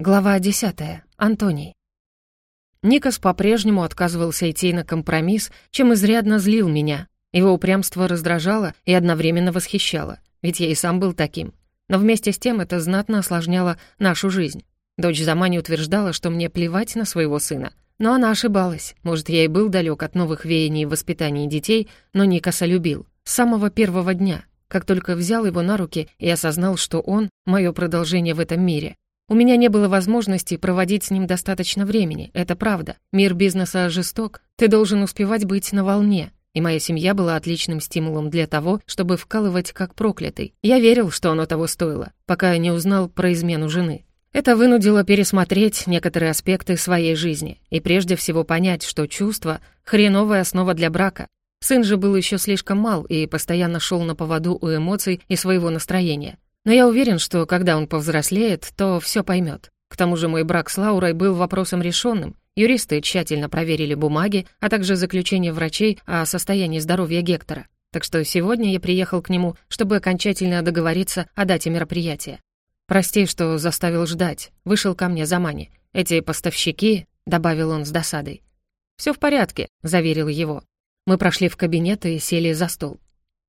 Глава 10. Антоний. Никас по-прежнему отказывался идти на компромисс, чем изрядно злил меня. Его упрямство раздражало и одновременно восхищало, ведь я и сам был таким. Но вместе с тем это знатно осложняло нашу жизнь. Дочь Замани утверждала, что мне плевать на своего сына. Но она ошибалась. Может, я и был далек от новых веяний в воспитании детей, но Никаса любил. С самого первого дня, как только взял его на руки и осознал, что он — мое продолжение в этом мире — у меня не было возможности проводить с ним достаточно времени, это правда. Мир бизнеса жесток, ты должен успевать быть на волне. И моя семья была отличным стимулом для того, чтобы вкалывать как проклятый. Я верил, что оно того стоило, пока не узнал про измену жены. Это вынудило пересмотреть некоторые аспекты своей жизни и прежде всего понять, что чувства — хреновая основа для брака. Сын же был еще слишком мал и постоянно шел на поводу у эмоций и своего настроения. Но я уверен, что когда он повзрослеет, то все поймет. К тому же мой брак с Лаурой был вопросом решенным. Юристы тщательно проверили бумаги, а также заключение врачей о состоянии здоровья Гектора. Так что сегодня я приехал к нему, чтобы окончательно договориться о дате мероприятия. «Прости, что заставил ждать. Вышел ко мне за мани. Эти поставщики...» — добавил он с досадой. Всё в порядке», — заверил его. Мы прошли в кабинет и сели за стол.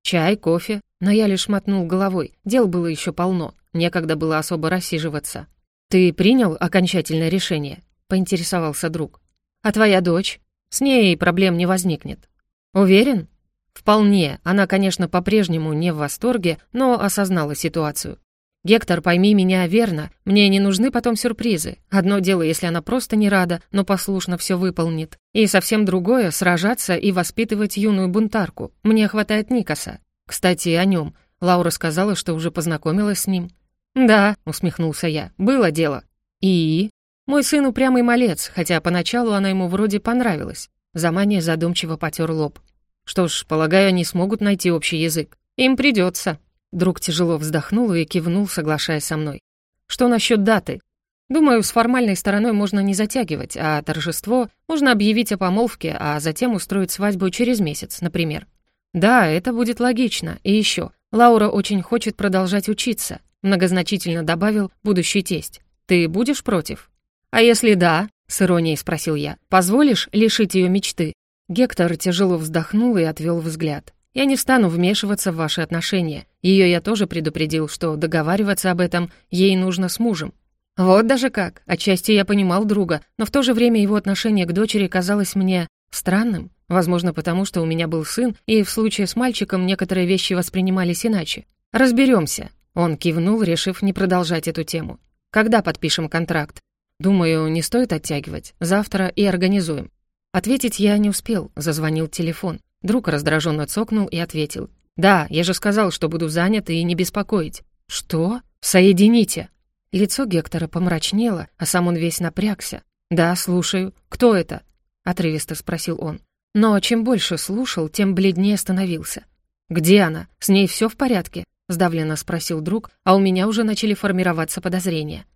Чай, кофе, но я лишь мотнул головой, дел было еще полно, некогда было особо рассиживаться. «Ты принял окончательное решение?» — поинтересовался друг. «А твоя дочь? С ней проблем не возникнет». «Уверен?» «Вполне, она, конечно, по-прежнему не в восторге, но осознала ситуацию. «Гектор, пойми меня верно, мне не нужны потом сюрпризы. Одно дело, если она просто не рада, но послушно все выполнит. И совсем другое — сражаться и воспитывать юную бунтарку. Мне хватает Никаса. Кстати, о нем. Лаура сказала, что уже познакомилась с ним». «Да», — усмехнулся я, — «было дело». «И?» «Мой сын упрямый малец, хотя поначалу она ему вроде понравилась». Замания задумчиво потер лоб. «Что ж, полагаю, они смогут найти общий язык. Им придется. Друг тяжело вздохнул и кивнул, соглашаясь со мной. «Что насчет даты?» «Думаю, с формальной стороной можно не затягивать, а торжество можно объявить о помолвке, а затем устроить свадьбу через месяц, например». «Да, это будет логично. И еще, Лаура очень хочет продолжать учиться», многозначительно добавил будущий тесть. «Ты будешь против?» «А если да?» — с иронией спросил я. «Позволишь лишить ее мечты?» Гектор тяжело вздохнул и отвел взгляд. Я не стану вмешиваться в ваши отношения. Ее я тоже предупредил, что договариваться об этом ей нужно с мужем. Вот даже как. Отчасти я понимал друга, но в то же время его отношение к дочери казалось мне странным. Возможно, потому что у меня был сын, и в случае с мальчиком некоторые вещи воспринимались иначе. Разберемся. Он кивнул, решив не продолжать эту тему. «Когда подпишем контракт?» «Думаю, не стоит оттягивать. Завтра и организуем». Ответить я не успел, зазвонил телефон. Друг раздраженно цокнул и ответил. «Да, я же сказал, что буду занят и не беспокоить». «Что? Соедините!» Лицо Гектора помрачнело, а сам он весь напрягся. «Да, слушаю. Кто это?» — отрывисто спросил он. Но чем больше слушал, тем бледнее становился. «Где она? С ней все в порядке?» — сдавленно спросил друг, а у меня уже начали формироваться подозрения.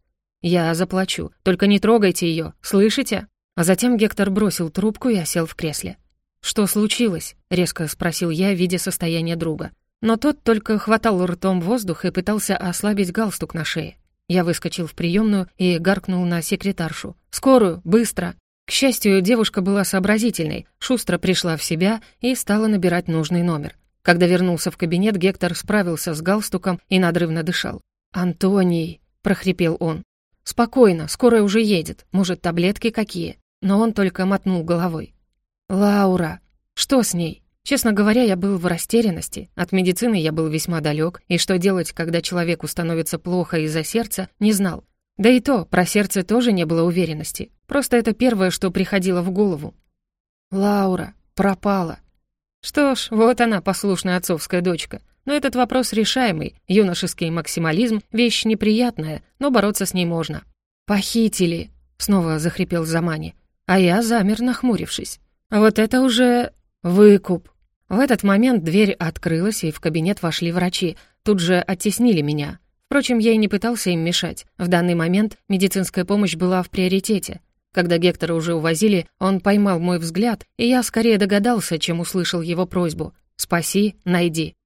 «Я заплачу. Только не трогайте ее. Слышите?» А затем Гектор бросил трубку и осел в кресле. «Что случилось?» — резко спросил я, видя состояние друга. Но тот только хватал ртом воздух и пытался ослабить галстук на шее. Я выскочил в приемную и гаркнул на секретаршу. «Скорую! Быстро!» К счастью, девушка была сообразительной, шустро пришла в себя и стала набирать нужный номер. Когда вернулся в кабинет, Гектор справился с галстуком и надрывно дышал. «Антоний!» — прохрипел он. «Спокойно, скорая уже едет. Может, таблетки какие?» Но он только мотнул головой. «Лаура! Что с ней?» Честно говоря, я был в растерянности. От медицины я был весьма далек, и что делать, когда человеку становится плохо из-за сердца, не знал. Да и то, про сердце тоже не было уверенности. Просто это первое, что приходило в голову. «Лаура! Пропала!» Что ж, вот она, послушная отцовская дочка. Но этот вопрос решаемый. Юношеский максимализм — вещь неприятная, но бороться с ней можно. «Похитили!» — снова захрипел Замани. А я замер, нахмурившись. «Вот это уже выкуп». В этот момент дверь открылась, и в кабинет вошли врачи. Тут же оттеснили меня. Впрочем, я и не пытался им мешать. В данный момент медицинская помощь была в приоритете. Когда Гектора уже увозили, он поймал мой взгляд, и я скорее догадался, чем услышал его просьбу «Спаси, найди».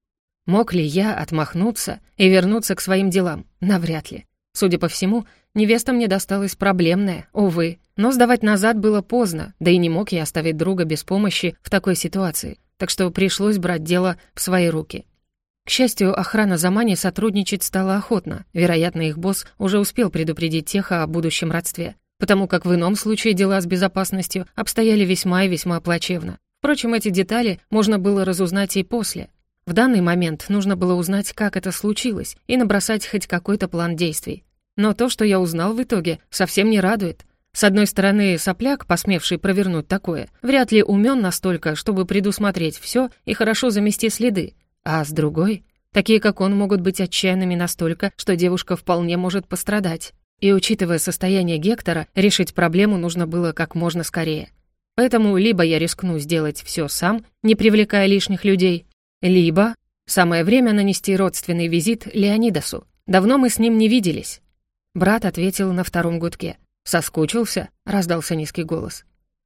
Мог ли я отмахнуться и вернуться к своим делам? Навряд ли. Судя по всему, невеста мне досталась проблемная, увы. Но сдавать назад было поздно, да и не мог я оставить друга без помощи в такой ситуации, так что пришлось брать дело в свои руки. К счастью, охрана Замани сотрудничать стала охотно. Вероятно, их босс уже успел предупредить тех о будущем родстве, потому как в ином случае дела с безопасностью обстояли весьма и весьма плачевно. Впрочем, эти детали можно было разузнать и после. В данный момент нужно было узнать, как это случилось, и набросать хоть какой-то план действий. Но то, что я узнал в итоге, совсем не радует. С одной стороны, сопляк, посмевший провернуть такое, вряд ли умен настолько, чтобы предусмотреть все и хорошо замести следы, а с другой, такие как он могут быть отчаянными настолько, что девушка вполне может пострадать. И учитывая состояние Гектора, решить проблему нужно было как можно скорее. Поэтому либо я рискну сделать все сам, не привлекая лишних людей, либо самое время нанести родственный визит Леонидасу. Давно мы с ним не виделись. Брат ответил на втором гудке. «Соскучился?» — раздался низкий голос.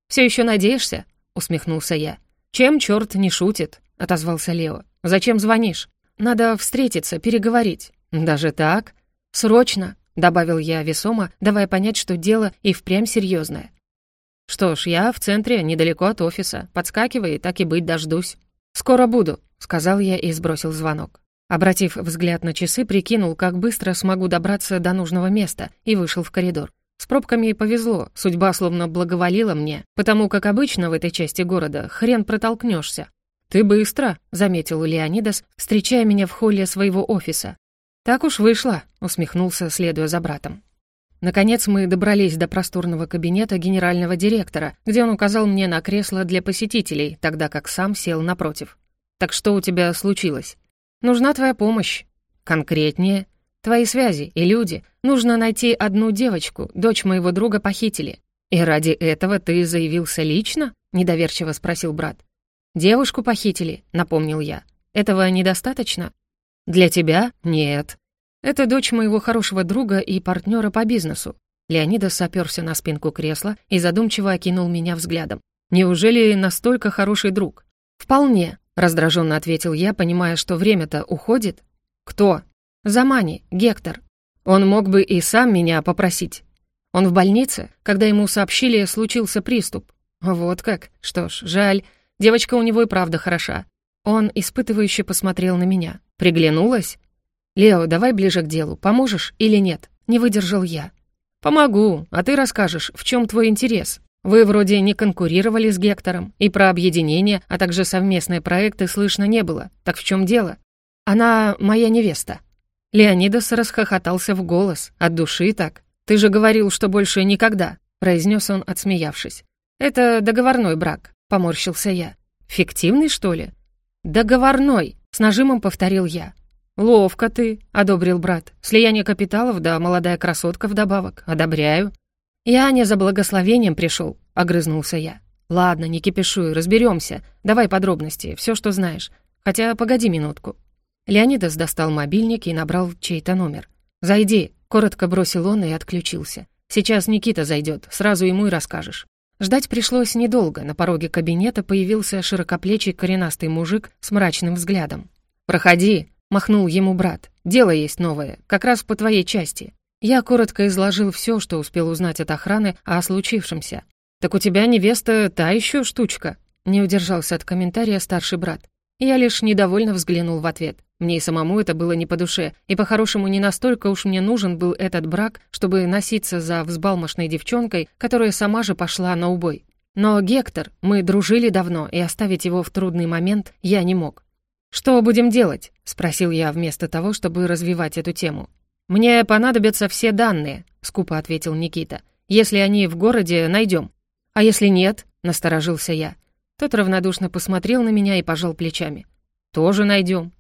«Все еще надеешься?» — усмехнулся я. «Чем черт не шутит?» — отозвался Лео. «Зачем звонишь? Надо встретиться, переговорить». «Даже так?» «Срочно!» — добавил я весомо, давая понять, что дело и впрямь серьезное. «Что ж, я в центре, недалеко от офиса. Подскакивай, так и быть, дождусь». «Скоро буду», — сказал я и сбросил звонок. Обратив взгляд на часы, прикинул, как быстро смогу добраться до нужного места, и вышел в коридор. С пробками и повезло, судьба словно благоволила мне, потому как обычно в этой части города хрен протолкнешься. «Ты быстро», — заметил Леонидас, встречая меня в холле своего офиса. «Так уж вышло», — усмехнулся, следуя за братом. Наконец мы добрались до просторного кабинета генерального директора, где он указал мне на кресло для посетителей, тогда как сам сел напротив. «Так что у тебя случилось?» «Нужна твоя помощь». «Конкретнее?» «Твои связи и люди. Нужно найти одну девочку, дочь моего друга похитили. И ради этого ты заявился лично?» — недоверчиво спросил брат. «Девушку похитили», — напомнил я. «Этого недостаточно?» «Для тебя? Нет». «Это дочь моего хорошего друга и партнера по бизнесу». Леонида соперся на спинку кресла и задумчиво окинул меня взглядом. «Неужели настолько хороший друг?» «Вполне», — раздраженно ответил я, понимая, что время-то уходит. «Кто?» «Замани, Гектор. Он мог бы и сам меня попросить. Он в больнице, когда ему сообщили, случился приступ. Вот как. Что ж, жаль. Девочка у него и правда хороша. Он испытывающе посмотрел на меня. Приглянулась? «Лео, давай ближе к делу. Поможешь или нет?» Не выдержал я. «Помогу, а ты расскажешь, в чем твой интерес. Вы вроде не конкурировали с Гектором, и про объединение, а также совместные проекты слышно не было. Так в чем дело?» «Она моя невеста», Леонидос расхохотался в голос, от души так. «Ты же говорил, что больше никогда», — произнес он, отсмеявшись. «Это договорной брак», — поморщился я. «Фиктивный, что ли?» «Договорной», — с нажимом повторил я. «Ловко ты», — одобрил брат. «Слияние капиталов, да молодая красотка вдобавок. Одобряю». «Я не за благословением пришел», — огрызнулся я. «Ладно, не кипишуй, разберемся. Давай подробности, все, что знаешь. Хотя, погоди минутку». Леонидас достал мобильник и набрал чей-то номер. «Зайди», — коротко бросил он и отключился. «Сейчас Никита зайдет, сразу ему и расскажешь». Ждать пришлось недолго. На пороге кабинета появился широкоплечий коренастый мужик с мрачным взглядом. «Проходи», — махнул ему брат. «Дело есть новое, как раз по твоей части». Я коротко изложил все, что успел узнать от охраны о случившемся. «Так у тебя невеста та еще штучка», — не удержался от комментария старший брат. Я лишь недовольно взглянул в ответ. Мне и самому это было не по душе, и по-хорошему не настолько уж мне нужен был этот брак, чтобы носиться за взбалмошной девчонкой, которая сама же пошла на убой. Но Гектор, мы дружили давно, и оставить его в трудный момент я не мог. «Что будем делать?» — спросил я вместо того, чтобы развивать эту тему. «Мне понадобятся все данные», — скупо ответил Никита. «Если они в городе, найдем». «А если нет?» — насторожился я. Тот равнодушно посмотрел на меня и пожал плечами. «Тоже найдем».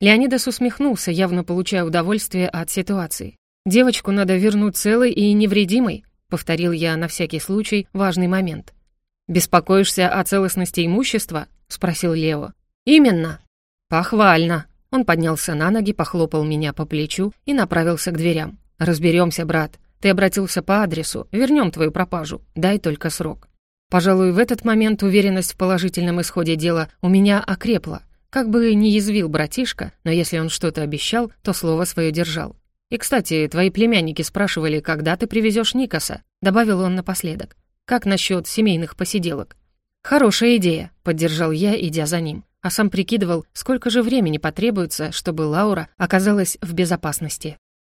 Леонидас усмехнулся, явно получая удовольствие от ситуации. «Девочку надо вернуть целой и невредимой», — повторил я на всякий случай важный момент. «Беспокоишься о целостности имущества?» — спросил Лео. «Именно». «Похвально». Он поднялся на ноги, похлопал меня по плечу и направился к дверям. «Разберемся, брат. Ты обратился по адресу. Вернем твою пропажу. Дай только срок». Пожалуй, в этот момент уверенность в положительном исходе дела у меня окрепла. Как бы ни язвил братишка, но если он что-то обещал, то слово свое держал. «И, кстати, твои племянники спрашивали, когда ты привезешь Никаса», — добавил он напоследок. «Как насчет семейных посиделок?» «Хорошая идея», — поддержал я, идя за ним. А сам прикидывал, сколько же времени потребуется, чтобы Лаура оказалась в безопасности.